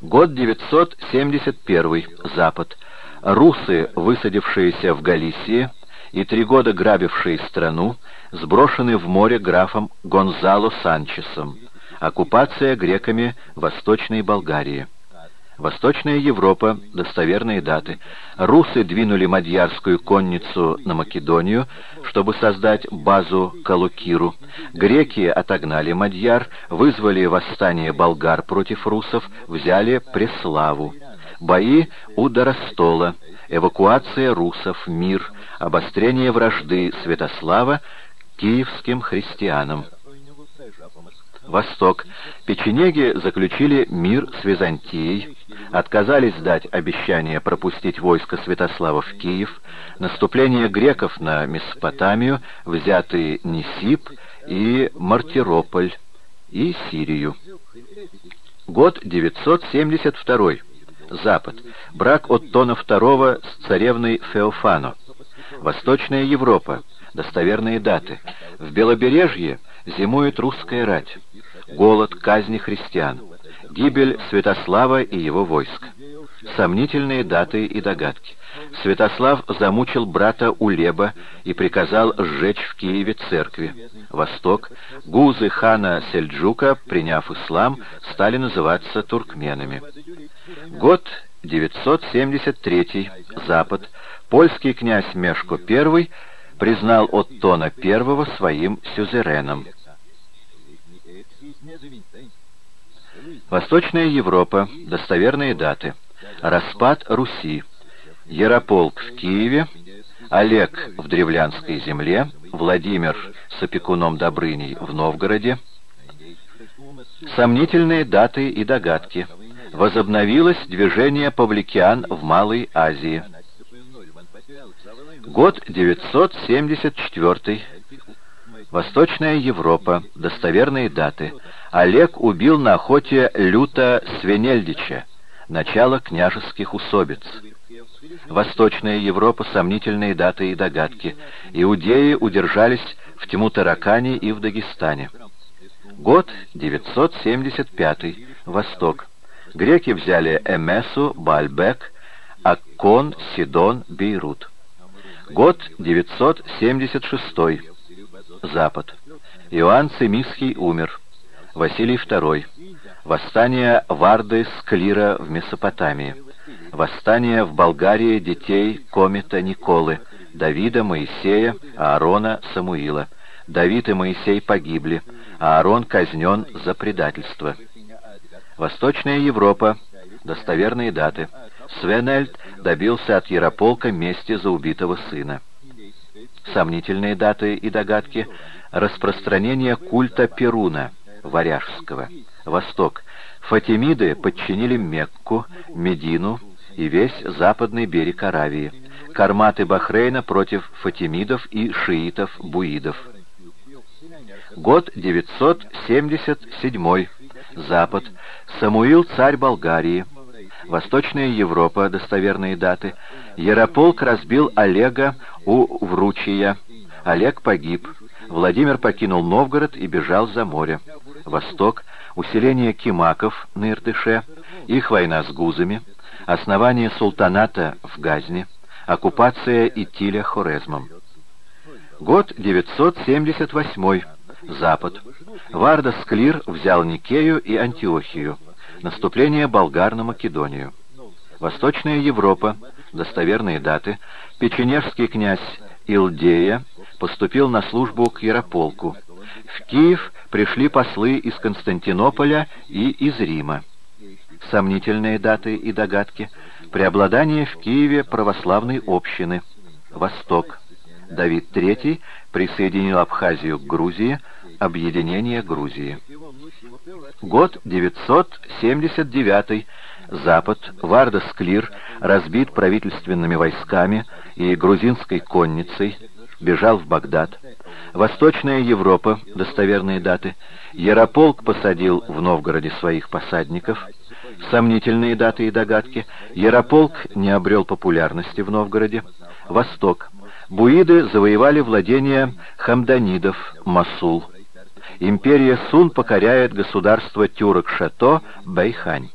Год 971. Запад. Русы, высадившиеся в Галисии и три года грабившие страну, сброшены в море графом Гонзало Санчесом. Оккупация греками Восточной Болгарии. Восточная Европа, достоверные даты. Русы двинули мадьярскую конницу на Македонию, чтобы создать базу Калукиру. Греки отогнали мадьяр, вызвали восстание болгар против русов, взяли Преславу. Бои у Доростола, эвакуация русов, мир, обострение вражды Святослава киевским христианам. Восток. Печенеги заключили мир с Византией, отказались дать обещание пропустить войско Святослава в Киев, наступление греков на Месопотамию, взятые Нисип и Мартирополь и Сирию. Год 972. Запад. Брак Оттона II с царевной Феофано. Восточная Европа. Достоверные даты. В Белобережье зимует русская рать голод, казни христиан, гибель Святослава и его войск. Сомнительные даты и догадки. Святослав замучил брата Улеба и приказал сжечь в Киеве церкви. Восток. Гузы хана Сельджука, приняв ислам, стали называться туркменами. Год 973. Запад. Польский князь Мешко I признал Оттона I своим сюзереном. Восточная Европа. Достоверные даты. Распад Руси. Ярополк в Киеве. Олег в Древлянской земле. Владимир с опекуном Добрыней в Новгороде. Сомнительные даты и догадки. Возобновилось движение павликиан в Малой Азии. Год 974. Восточная Европа. Достоверные даты. Олег убил на охоте люто Свенельдича, начало княжеских усобиц. Восточная Европа, сомнительные даты и догадки. Иудеи удержались в Тимутаракане и в Дагестане. Год 975. Восток. Греки взяли Эмесу, Бальбек, Аккон, Сидон, Бейрут. Год 976. Запад. Иоанн Цимисхий умер. Василий II. Восстание Варды Склира в Месопотамии. Восстание в Болгарии детей Комита Николы, Давида, Моисея, Аарона, Самуила. Давид и Моисей погибли, а Аарон казнен за предательство. Восточная Европа. Достоверные даты. Свенельд добился от Ярополка мести за убитого сына. Сомнительные даты и догадки. Распространение культа Перуна – Варяжского. Восток. Фатимиды подчинили Мекку, Медину и весь западный берег Аравии. Карматы Бахрейна против фатимидов и шиитов-буидов. Год 977. Запад. Самуил, царь Болгарии. Восточная Европа, достоверные даты. Ярополк разбил Олега у Вручия. Олег погиб. Владимир покинул Новгород и бежал за море. Восток, усиление кимаков на Иртыше, их война с гузами, основание султаната в Газне, оккупация Итиля Хорезмом. Год 978. Запад. Варда Склир взял Никею и Антиохию. Наступление болгар на Македонию. Восточная Европа. Достоверные даты. Печенежский князь Илдея поступил на службу к Ярополку. В Киев пришли послы из Константинополя и из Рима. Сомнительные даты и догадки. Преобладание в Киеве православной общины. Восток. Давид III присоединил Абхазию к Грузии, объединение Грузии. Год 979. Запад. Варда Склир разбит правительственными войсками и грузинской конницей, бежал в Багдад. Восточная Европа, достоверные даты. Ярополк посадил в Новгороде своих посадников. Сомнительные даты и догадки. Ярополк не обрел популярности в Новгороде. Восток. Буиды завоевали владения хамданидов, Масул. Империя Сун покоряет государство Тюрок-Шато, Бэйхань.